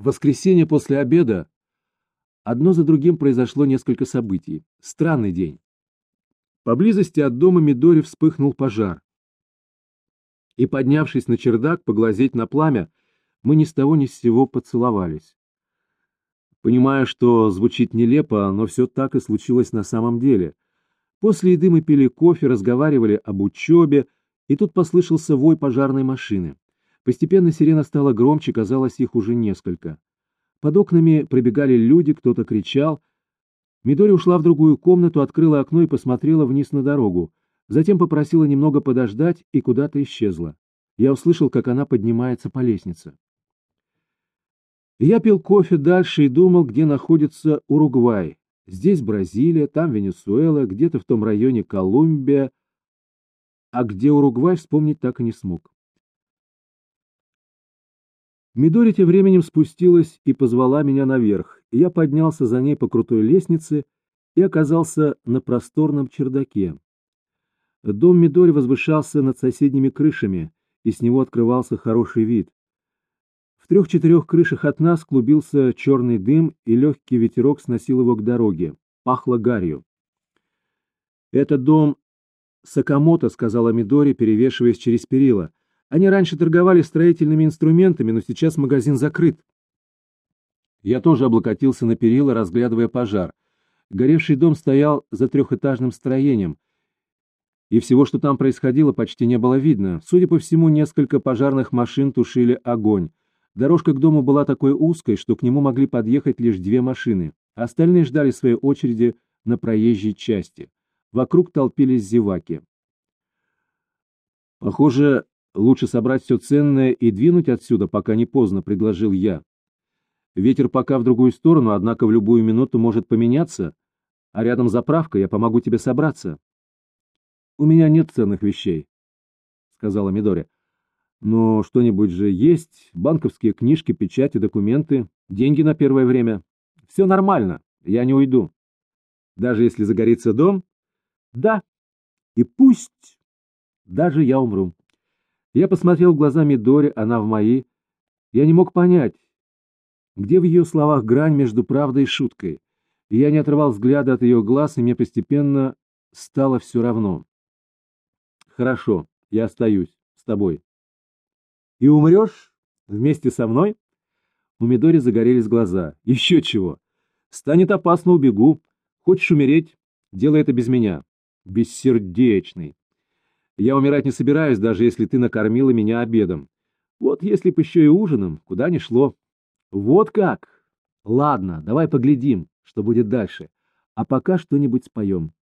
В воскресенье после обеда одно за другим произошло несколько событий. Странный день. Поблизости от дома Мидори вспыхнул пожар. И, поднявшись на чердак поглазеть на пламя, мы ни с того ни с сего поцеловались. Понимая, что звучит нелепо, но все так и случилось на самом деле. После еды мы пили кофе, разговаривали об учебе, и тут послышался вой пожарной машины. Постепенно сирена стала громче, казалось, их уже несколько. Под окнами пробегали люди, кто-то кричал. Мидори ушла в другую комнату, открыла окно и посмотрела вниз на дорогу. Затем попросила немного подождать и куда-то исчезла. Я услышал, как она поднимается по лестнице. Я пил кофе дальше и думал, где находится Уругвай. Здесь Бразилия, там Венесуэла, где-то в том районе Колумбия. А где Уругвай, вспомнить так и не смог. Мидори тем временем спустилась и позвала меня наверх, я поднялся за ней по крутой лестнице и оказался на просторном чердаке. Дом Мидори возвышался над соседними крышами, и с него открывался хороший вид. В трех-четырех крышах от нас клубился черный дым, и легкий ветерок сносил его к дороге. Пахло гарью. «Это дом Сакамото», — сказала Мидори, перевешиваясь через перила. Они раньше торговали строительными инструментами, но сейчас магазин закрыт. Я тоже облокотился на перила, разглядывая пожар. Горевший дом стоял за трехэтажным строением, и всего, что там происходило, почти не было видно. Судя по всему, несколько пожарных машин тушили огонь. Дорожка к дому была такой узкой, что к нему могли подъехать лишь две машины. Остальные ждали своей очереди на проезжей части. Вокруг толпились зеваки. Похоже, Лучше собрать все ценное и двинуть отсюда, пока не поздно, предложил я. Ветер пока в другую сторону, однако в любую минуту может поменяться, а рядом заправка, я помогу тебе собраться. У меня нет ценных вещей, сказала Мидори. Но что-нибудь же есть, банковские книжки, печати, документы, деньги на первое время. Все нормально, я не уйду. Даже если загорится дом? Да, и пусть даже я умру. Я посмотрел в глаза Мидори, она в мои. Я не мог понять, где в ее словах грань между правдой и шуткой. И я не отрывал взгляда от ее глаз, и мне постепенно стало все равно. Хорошо, я остаюсь с тобой. И умрешь вместе со мной? У Мидори загорелись глаза. Еще чего. Станет опасно, убегу. Хочешь умереть? Делай это без меня. Бессердечный. Я умирать не собираюсь, даже если ты накормила меня обедом. Вот если б еще и ужином, куда ни шло. Вот как? Ладно, давай поглядим, что будет дальше. А пока что-нибудь споем.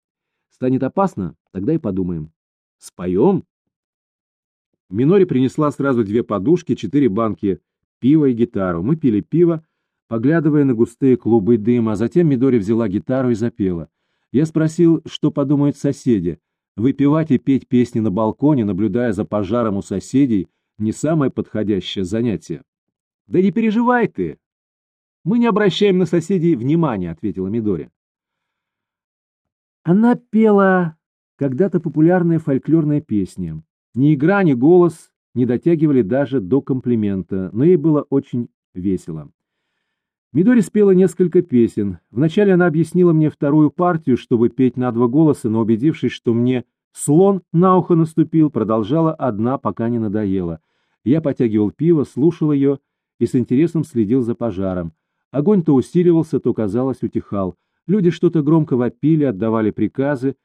Станет опасно, тогда и подумаем. Споем? Минори принесла сразу две подушки, четыре банки пива и гитару. Мы пили пиво, поглядывая на густые клубы дыма, а затем Мидори взяла гитару и запела. Я спросил, что подумают соседи. Выпивать и петь песни на балконе, наблюдая за пожаром у соседей, не самое подходящее занятие. «Да не переживай ты! Мы не обращаем на соседей внимания», — ответила Мидори. Она пела когда-то популярные фольклорные песни. Ни игра, ни голос не дотягивали даже до комплимента, но ей было очень весело. Мидори спела несколько песен. Вначале она объяснила мне вторую партию, чтобы петь на два голоса, но убедившись, что мне слон на ухо наступил, продолжала одна, пока не надоела. Я потягивал пиво, слушал ее и с интересом следил за пожаром. Огонь то усиливался, то, казалось, утихал. Люди что-то громко вопили, отдавали приказы.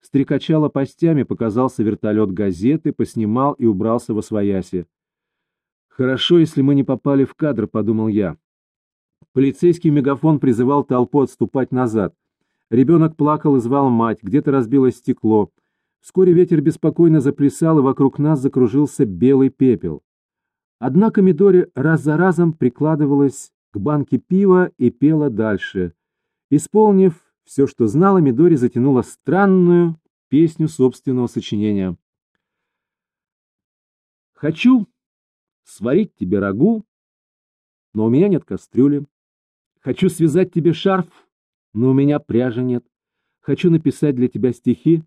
Стрекача лопастями показался вертолет газеты, поснимал и убрался во свояси. «Хорошо, если мы не попали в кадр», — подумал я. Полицейский мегафон призывал толпу отступать назад. Ребенок плакал и звал мать, где-то разбилось стекло. Вскоре ветер беспокойно заплясал, и вокруг нас закружился белый пепел. Однако Мидори раз за разом прикладывалась к банке пива и пела дальше. Исполнив все, что знала, Мидори затянула странную песню собственного сочинения. «Хочу сварить тебе рагу, но у меня нет кастрюли. Хочу связать тебе шарф, но у меня пряжи нет. Хочу написать для тебя стихи,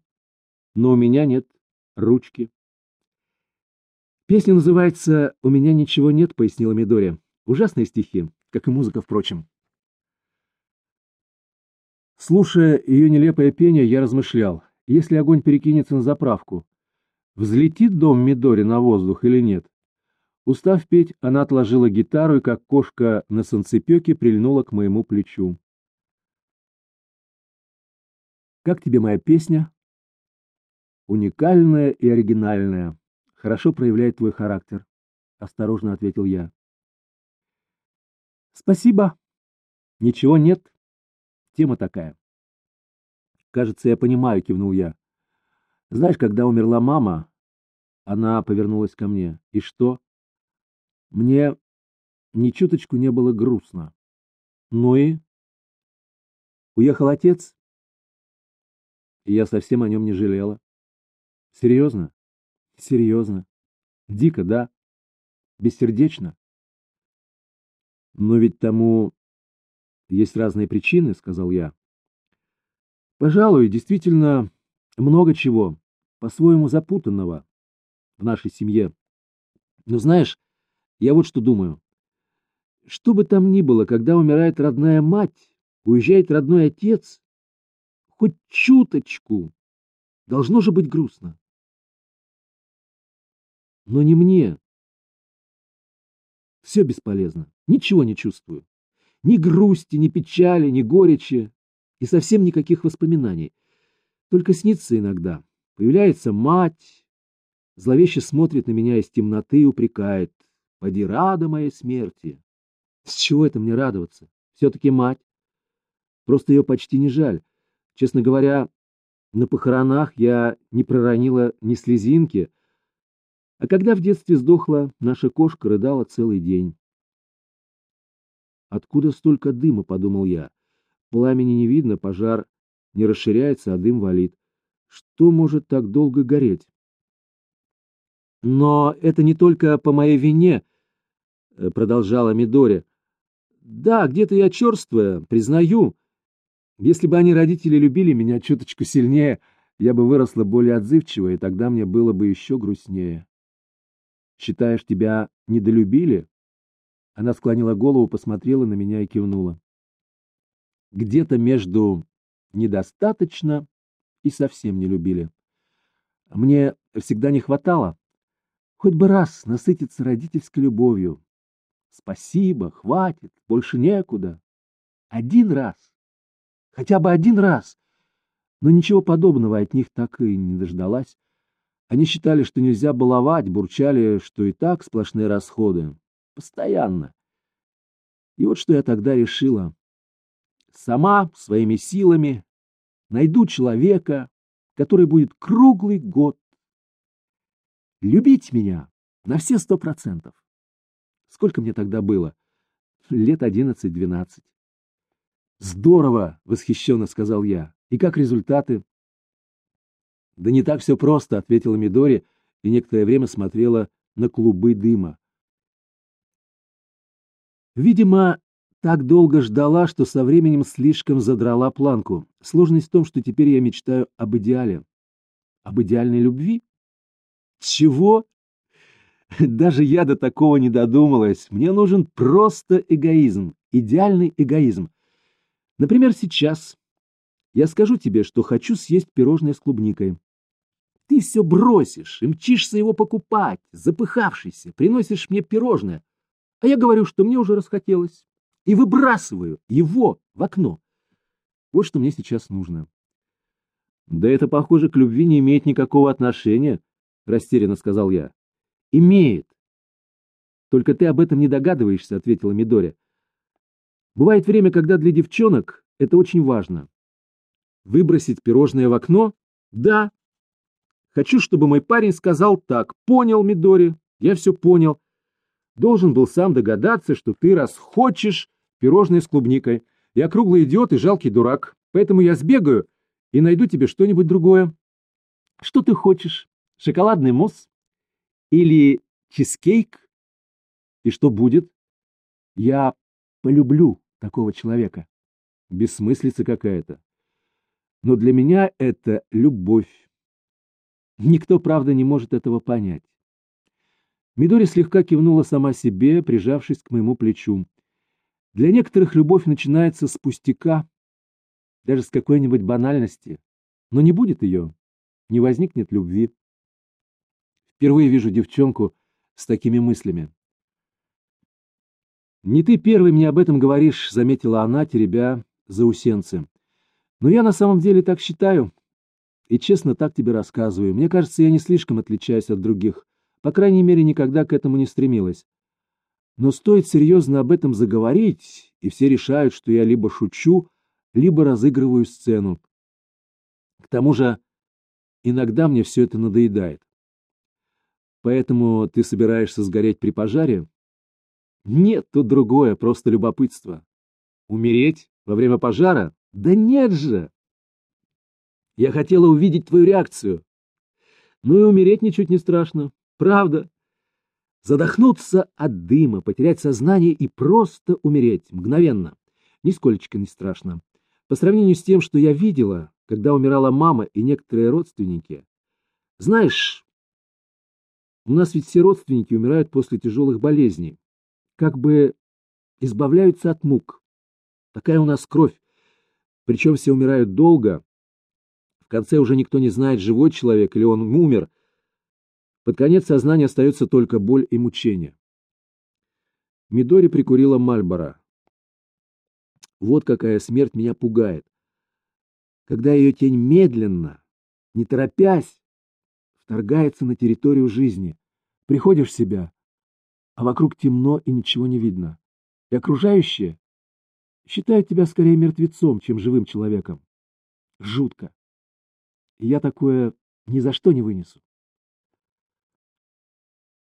но у меня нет ручки. Песня называется «У меня ничего нет», — пояснила Мидори. Ужасные стихи. как и музыка, впрочем. Слушая ее нелепое пение, я размышлял, если огонь перекинется на заправку, взлетит дом Мидори на воздух или нет? Устав петь, она отложила гитару и, как кошка на солнцепеке, прильнула к моему плечу. «Как тебе моя песня?» «Уникальная и оригинальная. Хорошо проявляет твой характер», — осторожно ответил я. «Спасибо. Ничего нет. Тема такая». «Кажется, я понимаю», — кивнул я. «Знаешь, когда умерла мама...» Она повернулась ко мне. «И что?» Мне ни чуточку не было грустно. Ну и? Уехал отец, и я совсем о нем не жалела. Серьезно? Серьезно. Дико, да? Бессердечно? Но ведь тому есть разные причины, сказал я. Пожалуй, действительно много чего, по-своему запутанного в нашей семье. Но знаешь, я вот что думаю. Что бы там ни было, когда умирает родная мать, уезжает родной отец, хоть чуточку, должно же быть грустно. Но не мне. Все бесполезно, ничего не чувствую. Ни грусти, ни печали, ни горечи и совсем никаких воспоминаний. Только снится иногда. Появляется мать, зловеще смотрит на меня из темноты и упрекает. Поди рада моей смерти. С чего это мне радоваться? Все-таки мать. Просто ее почти не жаль. Честно говоря, на похоронах я не проронила ни слезинки, а когда в детстве сдохла, наша кошка рыдала целый день. Откуда столько дыма, подумал я. Пламени не видно, пожар не расширяется, а дым валит. Что может так долго гореть? Но это не только по моей вине, продолжала Мидори. Да, где-то я черствая, признаю. Если бы они, родители, любили меня чуточку сильнее, я бы выросла более отзывчивой, и тогда мне было бы еще грустнее. Считаешь, тебя недолюбили? Она склонила голову, посмотрела на меня и кивнула. Где-то между недостаточно и совсем не любили. Мне всегда не хватало хоть бы раз насытиться родительской любовью, Спасибо, хватит, больше некуда. Один раз. Хотя бы один раз. Но ничего подобного от них так и не дождалась. Они считали, что нельзя баловать, бурчали, что и так сплошные расходы. Постоянно. И вот что я тогда решила. Сама, своими силами, найду человека, который будет круглый год любить меня на все сто процентов. Сколько мне тогда было? Лет одиннадцать-двенадцать. Здорово, восхищенно сказал я. И как результаты? Да не так все просто, ответила Мидори и некоторое время смотрела на клубы дыма. Видимо, так долго ждала, что со временем слишком задрала планку. Сложность в том, что теперь я мечтаю об идеале. Об идеальной любви? Чего? Даже я до такого не додумалась. Мне нужен просто эгоизм, идеальный эгоизм. Например, сейчас я скажу тебе, что хочу съесть пирожное с клубникой. Ты все бросишь и мчишься его покупать, запыхавшийся, приносишь мне пирожное. А я говорю, что мне уже расхотелось, и выбрасываю его в окно. Вот что мне сейчас нужно. Да это, похоже, к любви не имеет никакого отношения, растерянно сказал я. Имеет. Только ты об этом не догадываешься, ответила Мидоря. Бывает время, когда для девчонок это очень важно. Выбросить пирожное в окно? Да. Хочу, чтобы мой парень сказал так. Понял, Мидори, я все понял. Должен был сам догадаться, что ты раз хочешь пирожное с клубникой. Я круглый идиот и жалкий дурак. Поэтому я сбегаю и найду тебе что-нибудь другое. Что ты хочешь? Шоколадный мусс? Или чизкейк? И что будет? Я полюблю такого человека. Бессмыслица какая-то. Но для меня это любовь. Никто, правда, не может этого понять. Мидори слегка кивнула сама себе, прижавшись к моему плечу. Для некоторых любовь начинается с пустяка, даже с какой-нибудь банальности, но не будет ее, не возникнет любви. Впервые вижу девчонку с такими мыслями. «Не ты первый мне об этом говоришь», — заметила она, теребя заусенцы. «Но я на самом деле так считаю, и честно так тебе рассказываю. Мне кажется, я не слишком отличаюсь от других, по крайней мере, никогда к этому не стремилась. Но стоит серьезно об этом заговорить, и все решают, что я либо шучу, либо разыгрываю сцену. К тому же, иногда мне все это надоедает. Поэтому ты собираешься сгореть при пожаре? Нет, тут другое, просто любопытство. Умереть во время пожара? Да нет же! Я хотела увидеть твою реакцию. Ну и умереть ничуть не страшно. Правда. Задохнуться от дыма, потерять сознание и просто умереть мгновенно. Нисколько не страшно. По сравнению с тем, что я видела, когда умирала мама и некоторые родственники. Знаешь, у нас ведь все родственники умирают после тяжелых болезней. Как бы избавляются от мук. Такая у нас кровь. Причем все умирают долго. В конце уже никто не знает, живой человек или он умер, под конец сознания остается только боль и мучение. Мидори прикурила Мальбора. Вот какая смерть меня пугает. Когда ее тень медленно, не торопясь, вторгается на территорию жизни. Приходишь в себя, а вокруг темно и ничего не видно. И окружающие считают тебя скорее мертвецом, чем живым человеком. Жутко. Я такое ни за что не вынесу.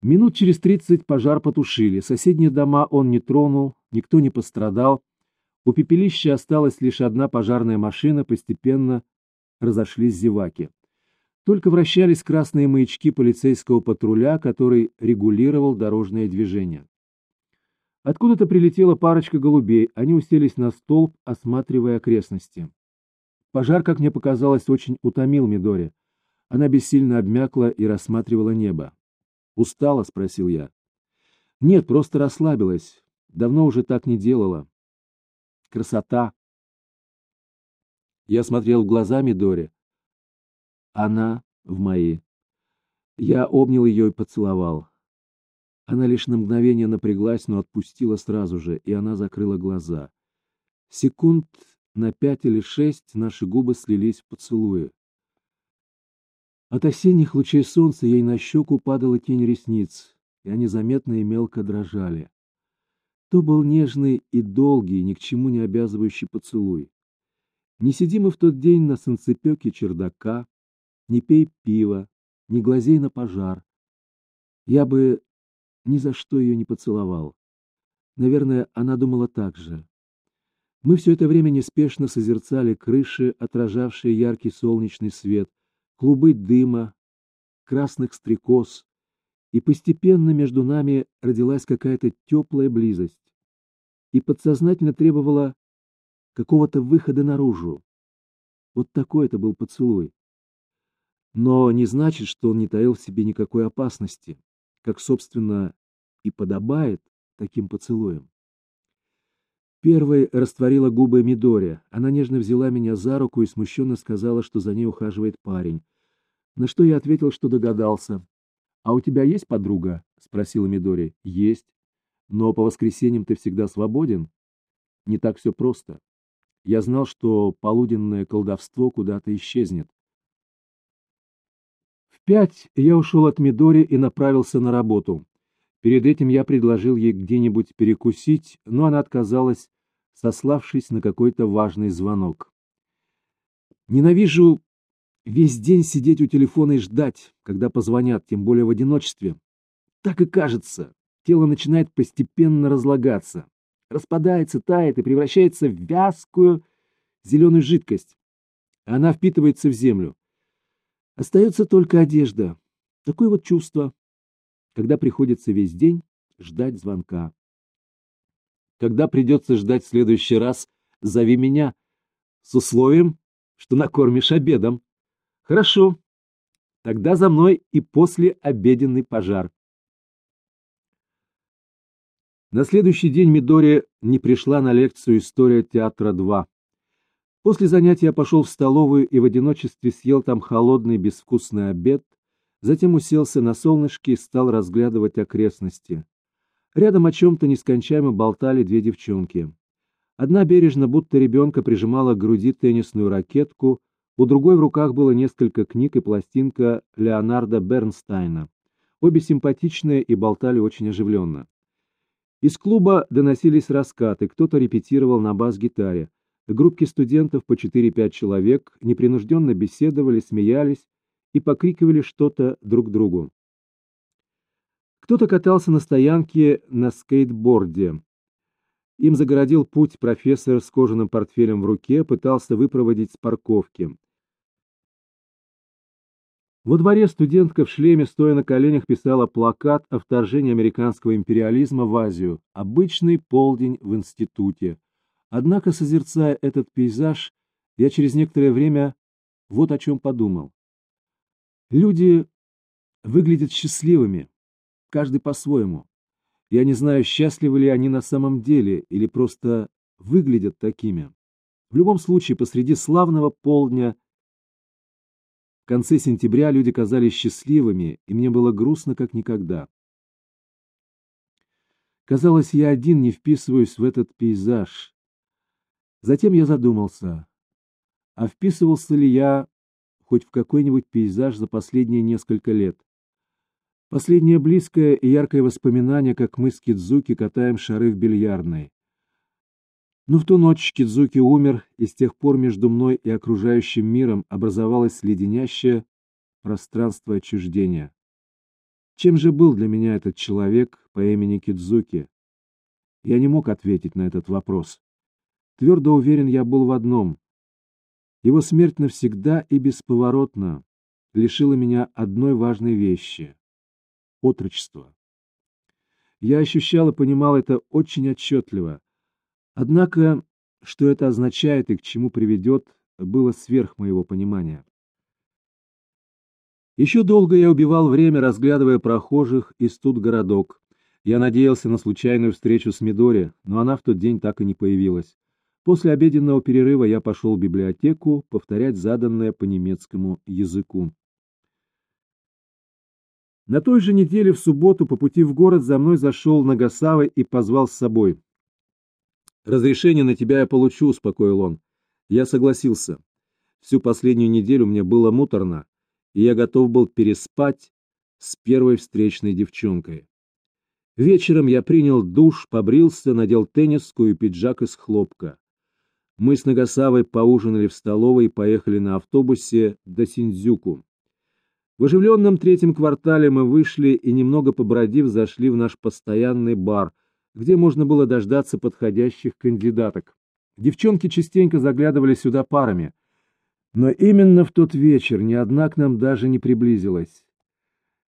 Минут через тридцать пожар потушили. Соседние дома он не тронул, никто не пострадал. У пепелища осталась лишь одна пожарная машина, постепенно разошлись зеваки. Только вращались красные маячки полицейского патруля, который регулировал дорожное движение. Откуда-то прилетела парочка голубей, они уселись на столб, осматривая окрестности. Пожар, как мне показалось, очень утомил Мидори. Она бессильно обмякла и рассматривала небо. «Устала?» — спросил я. «Нет, просто расслабилась. Давно уже так не делала. Красота!» Я смотрел в глаза Мидоре. Она в мои. Я обнял ее и поцеловал. Она лишь на мгновение напряглась, но отпустила сразу же, и она закрыла глаза. Секунд на пять или шесть наши губы слились в поцелуе. От осенних лучей солнца ей на щеку падала тень ресниц, и они заметно и мелко дрожали. То был нежный и долгий, ни к чему не обязывающий поцелуй. Не сиди мы в тот день на санцепёке чердака, не пей пива, не глазей на пожар. Я бы ни за что ее не поцеловал. Наверное, она думала так же. Мы все это время неспешно созерцали крыши, отражавшие яркий солнечный свет, клубы дыма, красных стрекоз, и постепенно между нами родилась какая-то теплая близость и подсознательно требовала какого-то выхода наружу. Вот такой это был поцелуй. Но не значит, что он не таил в себе никакой опасности, как, собственно, и подобает таким поцелуем. Первой растворила губы Мидори. Она нежно взяла меня за руку и смущенно сказала, что за ней ухаживает парень. На что я ответил, что догадался. «А у тебя есть подруга?» — спросила Мидори. «Есть. Но по воскресеньям ты всегда свободен?» «Не так все просто. Я знал, что полуденное колдовство куда-то исчезнет. Пять я ушел от Мидори и направился на работу. Перед этим я предложил ей где-нибудь перекусить, но она отказалась, сославшись на какой-то важный звонок. Ненавижу Весь день сидеть у телефона и ждать, когда позвонят, тем более в одиночестве. Так и кажется. Тело начинает постепенно разлагаться. Распадается, тает и превращается в вязкую зеленую жидкость. Она впитывается в землю. Остается только одежда. Такое вот чувство, когда приходится весь день ждать звонка. Когда придется ждать в следующий раз, зови меня с условием, что накормишь обедом. Хорошо. Тогда за мной и после обеденный пожар. На следующий день Мидори не пришла на лекцию «История театра 2». После занятия я пошел в столовую и в одиночестве съел там холодный безвкусный обед, затем уселся на солнышке и стал разглядывать окрестности. Рядом о чем-то нескончаемо болтали две девчонки. Одна бережно, будто ребенка, прижимала к груди теннисную ракетку, у другой в руках было несколько книг и пластинка Леонарда Бернстайна. Обе симпатичные и болтали очень оживленно. Из клуба доносились раскаты, кто-то репетировал на бас-гитаре. Группки студентов по 4-5 человек непринужденно беседовали, смеялись и покрикивали что-то друг другу. Кто-то катался на стоянке на скейтборде. Им загородил путь профессор с кожаным портфелем в руке, пытался выпроводить с парковки. Во дворе студентка в шлеме, стоя на коленях, писала плакат о вторжении американского империализма в Азию. Обычный полдень в институте. Однако, созерцая этот пейзаж, я через некоторое время вот о чем подумал. Люди выглядят счастливыми, каждый по-своему. Я не знаю, счастливы ли они на самом деле или просто выглядят такими. В любом случае, посреди славного полдня в конце сентября люди казались счастливыми, и мне было грустно, как никогда. Казалось, я один не вписываюсь в этот пейзаж. Затем я задумался, а вписывался ли я хоть в какой-нибудь пейзаж за последние несколько лет. Последнее близкое и яркое воспоминание, как мы с Кидзуки катаем шары в бильярдной. Но в ту ночь Кидзуки умер, и с тех пор между мной и окружающим миром образовалось леденящее пространство отчуждения. Чем же был для меня этот человек по имени Кидзуки? Я не мог ответить на этот вопрос. Твердо уверен я был в одном. Его смерть навсегда и бесповоротно лишила меня одной важной вещи — отрочества. Я ощущал и понимал это очень отчетливо. Однако, что это означает и к чему приведет, было сверх моего понимания. Еще долго я убивал время, разглядывая прохожих из тут городок. Я надеялся на случайную встречу с Мидори, но она в тот день так и не появилась. После обеденного перерыва я пошел в библиотеку повторять заданное по немецкому языку. На той же неделе в субботу по пути в город за мной зашел Нагасава и позвал с собой. «Разрешение на тебя я получу», — успокоил он. Я согласился. Всю последнюю неделю мне было муторно, и я готов был переспать с первой встречной девчонкой. Вечером я принял душ, побрился, надел теннисскую и пиджак из хлопка. Мы с Нагасавой поужинали в столовой и поехали на автобусе до Синдзюку. В оживленном третьем квартале мы вышли и, немного побродив, зашли в наш постоянный бар, где можно было дождаться подходящих кандидаток. Девчонки частенько заглядывали сюда парами. Но именно в тот вечер ни одна к нам даже не приблизилась.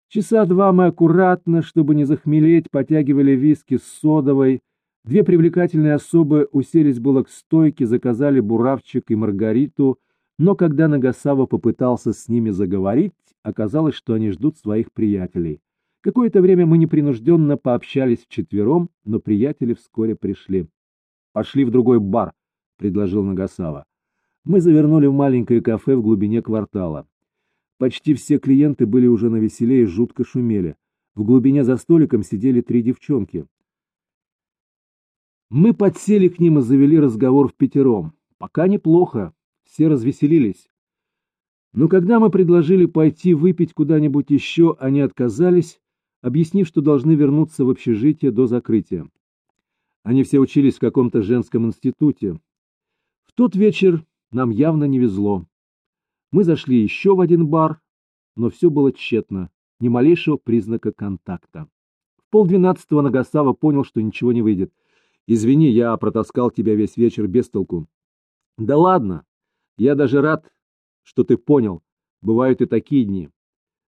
Часа два мы аккуратно, чтобы не захмелеть, потягивали виски с содовой, Две привлекательные особы уселись было к стойке, заказали буравчик и маргариту, но когда Нагасава попытался с ними заговорить, оказалось, что они ждут своих приятелей. Какое-то время мы непринужденно пообщались вчетвером, но приятели вскоре пришли. «Пошли в другой бар», — предложил Нагасава. Мы завернули в маленькое кафе в глубине квартала. Почти все клиенты были уже на веселе и жутко шумели. В глубине за столиком сидели три девчонки. Мы подсели к ним и завели разговор в пятером. Пока неплохо, все развеселились. Но когда мы предложили пойти выпить куда-нибудь еще, они отказались, объяснив, что должны вернуться в общежитие до закрытия. Они все учились в каком-то женском институте. В тот вечер нам явно не везло. Мы зашли еще в один бар, но все было тщетно, ни малейшего признака контакта. В полдвенадцатого Нагасава понял, что ничего не выйдет. Извини, я протаскал тебя весь вечер без толку. Да ладно, я даже рад, что ты понял. Бывают и такие дни.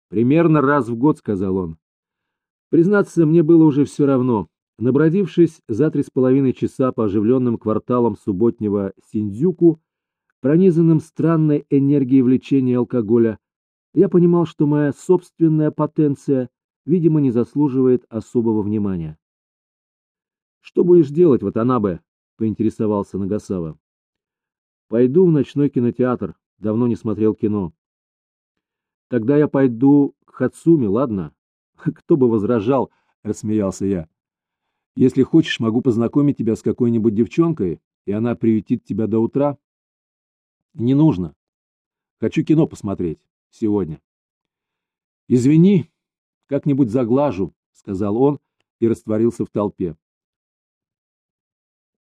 Примерно раз в год, сказал он. Признаться, мне было уже все равно. Набродившись за три с половиной часа по оживленным кварталам субботнего Синдзюку, пронизанным странной энергией влечения алкоголя, я понимал, что моя собственная потенция, видимо, не заслуживает особого внимания. Что будешь делать, Ватанабе? поинтересовался Нагасава. Пойду в ночной кинотеатр. Давно не смотрел кино. Тогда я пойду к Хацуми, ладно? Кто бы возражал, рассмеялся я. Если хочешь, могу познакомить тебя с какой-нибудь девчонкой, и она приютит тебя до утра. Не нужно. Хочу кино посмотреть сегодня. Извини, как-нибудь заглажу, сказал он и растворился в толпе.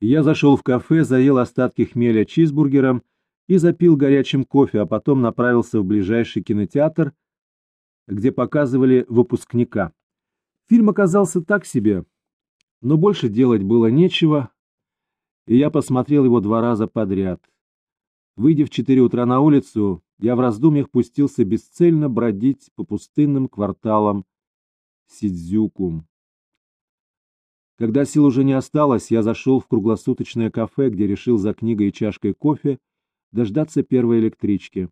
Я зашел в кафе, заел остатки хмеля чизбургером и запил горячим кофе, а потом направился в ближайший кинотеатр, где показывали выпускника. Фильм оказался так себе, но больше делать было нечего, и я посмотрел его два раза подряд. Выйдя в четыре утра на улицу, я в раздумьях пустился бесцельно бродить по пустынным кварталам Сидзюку. Когда сил уже не осталось, я зашел в круглосуточное кафе, где решил за книгой и чашкой кофе дождаться первой электрички.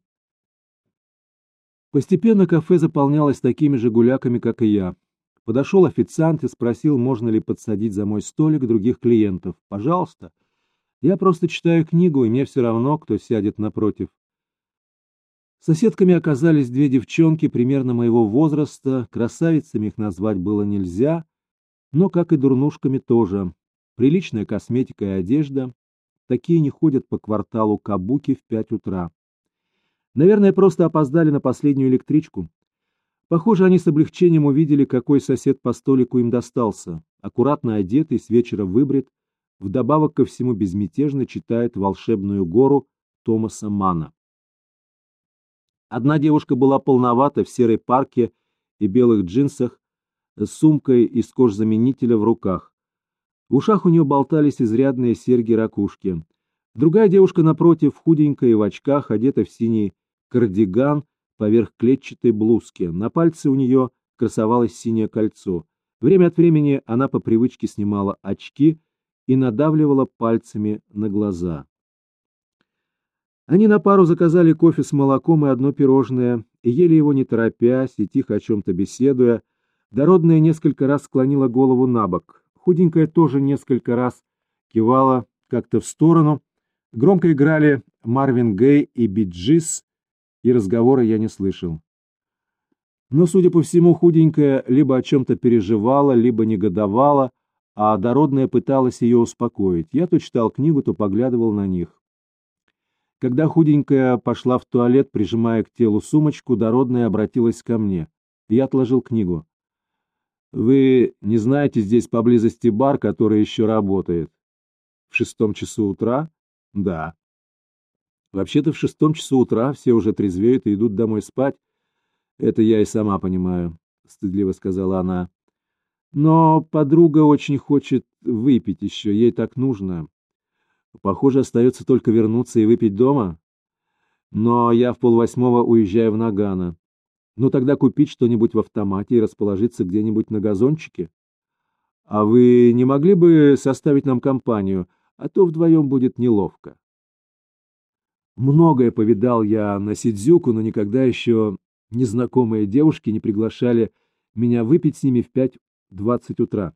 Постепенно кафе заполнялось такими же гуляками, как и я. Подошел официант и спросил, можно ли подсадить за мой столик других клиентов. «Пожалуйста. Я просто читаю книгу, и мне все равно, кто сядет напротив». Соседками оказались две девчонки примерно моего возраста, красавицами их назвать было нельзя, но, как и дурнушками тоже, приличная косметика и одежда, такие не ходят по кварталу Кабуки в пять утра. Наверное, просто опоздали на последнюю электричку. Похоже, они с облегчением увидели, какой сосед по столику им достался. Аккуратно одетый, с вечера выбрит, вдобавок ко всему безмятежно читает «Волшебную гору» Томаса Мана. Одна девушка была полновата в серой парке и белых джинсах, с сумкой из кожзаменителя в руках. В ушах у нее болтались изрядные серьги-ракушки. Другая девушка, напротив, худенькая и в очках, одета в синий кардиган поверх клетчатой блузки. На пальце у нее красовалось синее кольцо. Время от времени она по привычке снимала очки и надавливала пальцами на глаза. Они на пару заказали кофе с молоком и одно пирожное, и ели его не торопясь и тихо о чем-то беседуя, Дородная несколько раз склонила голову на бок. Худенькая тоже несколько раз кивала как-то в сторону. Громко играли Марвин Гей и Биджис, и разговора я не слышал. Но, судя по всему, худенькая либо о чем-то переживала, либо негодовала, а дородная пыталась ее успокоить. Я то читал книгу, то поглядывал на них. Когда худенькая пошла в туалет, прижимая к телу сумочку, дородная обратилась ко мне. Я отложил книгу. Вы не знаете здесь поблизости бар, который еще работает? В шестом часу утра? Да. Вообще-то в шестом часу утра все уже трезвеют и идут домой спать. Это я и сама понимаю, стыдливо сказала она. Но подруга очень хочет выпить еще, ей так нужно. Похоже, остается только вернуться и выпить дома. Но я в полвосьмого уезжаю в Нагано. Ну тогда купить что-нибудь в автомате и расположиться где-нибудь на газончике. А вы не могли бы составить нам компанию, а то вдвоем будет неловко. Многое повидал я на Сидзюку, но никогда еще незнакомые девушки не приглашали меня выпить с ними в 5-20 утра.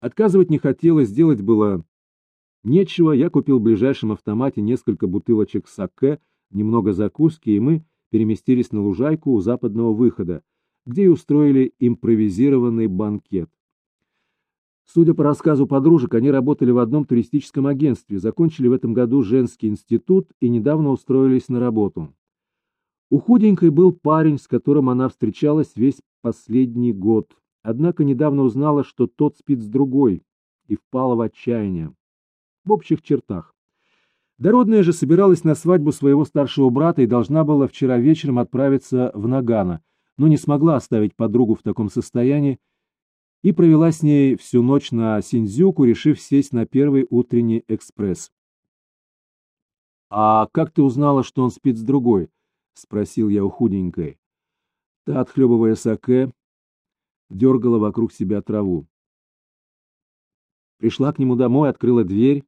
Отказывать не хотелось, сделать было нечего. Я купил в ближайшем автомате несколько бутылочек саке, немного закуски, и мы переместились на лужайку у западного выхода, где и устроили импровизированный банкет. Судя по рассказу подружек, они работали в одном туристическом агентстве, закончили в этом году женский институт и недавно устроились на работу. У худенькой был парень, с которым она встречалась весь последний год, однако недавно узнала, что тот спит с другой, и впала в отчаяние. В общих чертах. Дородная же собиралась на свадьбу своего старшего брата и должна была вчера вечером отправиться в Нагано, но не смогла оставить подругу в таком состоянии и провела с ней всю ночь на Синдзюку, решив сесть на первый утренний экспресс. «А как ты узнала, что он спит с другой?» — спросил я у худенькой. Та, отхлебывая саке, дергала вокруг себя траву. Пришла к нему домой, открыла дверь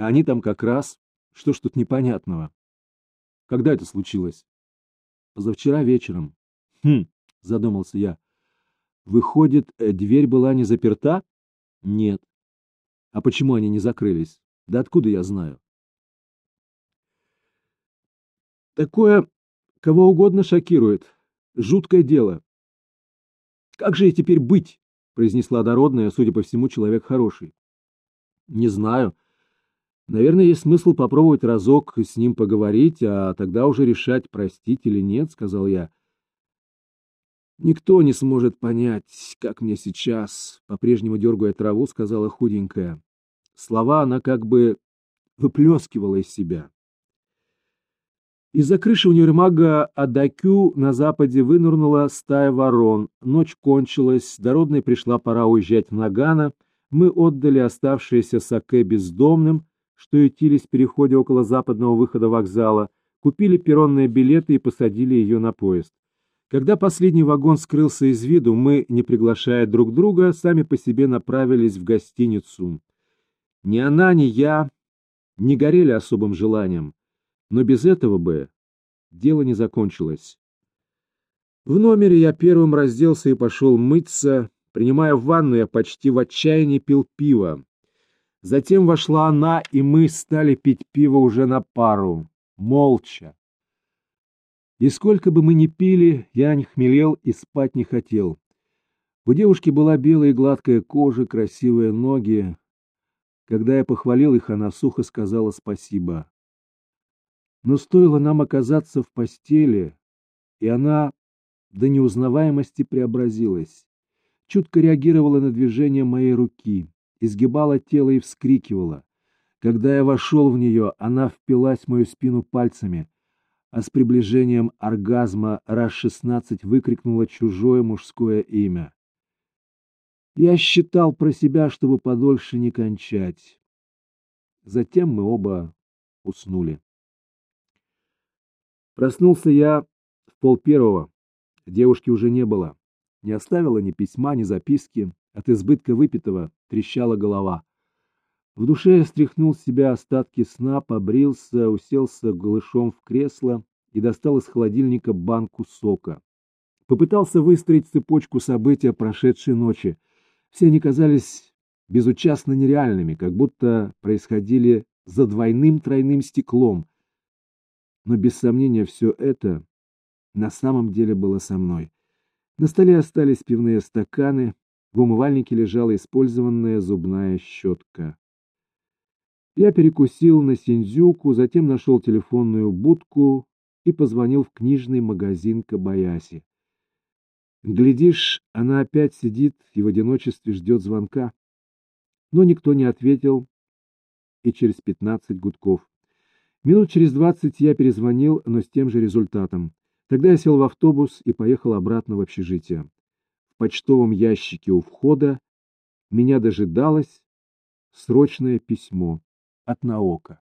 а они там как раз... Что ж тут непонятного? Когда это случилось? Позавчера вечером. Хм, задумался я. Выходит, э, дверь была не заперта? Нет. А почему они не закрылись? Да откуда я знаю? Такое кого угодно шокирует. Жуткое дело. Как же и теперь быть? произнесла дородная, судя по всему, человек хороший. Не знаю. Наверное, есть смысл попробовать разок с ним поговорить, а тогда уже решать, простить или нет, сказал я. Никто не сможет понять, как мне сейчас, по-прежнему дергая траву, сказала худенькая. Слова она как бы выплескивала из себя. Из-за крыши универмага Адакю на западе вынырнула стая ворон. Ночь кончилась, дородной пришла пора уезжать в Нагано. Мы отдали оставшиеся саке бездомным, что ютились в переходе около западного выхода вокзала, купили перронные билеты и посадили ее на поезд. Когда последний вагон скрылся из виду, мы, не приглашая друг друга, сами по себе направились в гостиницу. Ни она, ни я не горели особым желанием. Но без этого бы дело не закончилось. В номере я первым разделся и пошел мыться. Принимая ванну, я почти в отчаянии пил пиво. Затем вошла она, и мы стали пить пиво уже на пару, молча. И сколько бы мы ни пили, я не хмелел и спать не хотел. У девушки была белая и гладкая кожа, красивые ноги. Когда я похвалил их, она сухо сказала спасибо. Но стоило нам оказаться в постели, и она до неузнаваемости преобразилась. Чутко реагировала на движение моей руки, изгибала тело и вскрикивала. Когда я вошел в нее, она впилась в мою спину пальцами, а с приближением оргазма раз шестнадцать выкрикнула чужое мужское имя. Я считал про себя, чтобы подольше не кончать. Затем мы оба уснули. Проснулся я в полпервого. Девушки уже не было. Не оставила ни письма, ни записки. От избытка выпитого трещала голова. В душе стряхнул с себя остатки сна, побрился, уселся голышом в кресло и достал из холодильника банку сока. Попытался выстроить цепочку событий прошедшей ночи. Все они казались безучастно нереальными, как будто происходили за двойным тройным стеклом, но без сомнения все это на самом деле было со мной. На столе остались пивные стаканы, в умывальнике лежала использованная зубная щетка. Я перекусил на Синдзюку, затем нашел телефонную будку и позвонил в книжный магазин Кабаяси. Глядишь, она опять сидит и в одиночестве ждет звонка. Но никто не ответил, и через пятнадцать гудков. Минут через двадцать я перезвонил, но с тем же результатом. Тогда я сел в автобус и поехал обратно в общежитие. Почтовом ящике у входа меня дожидалось срочное письмо от Наока.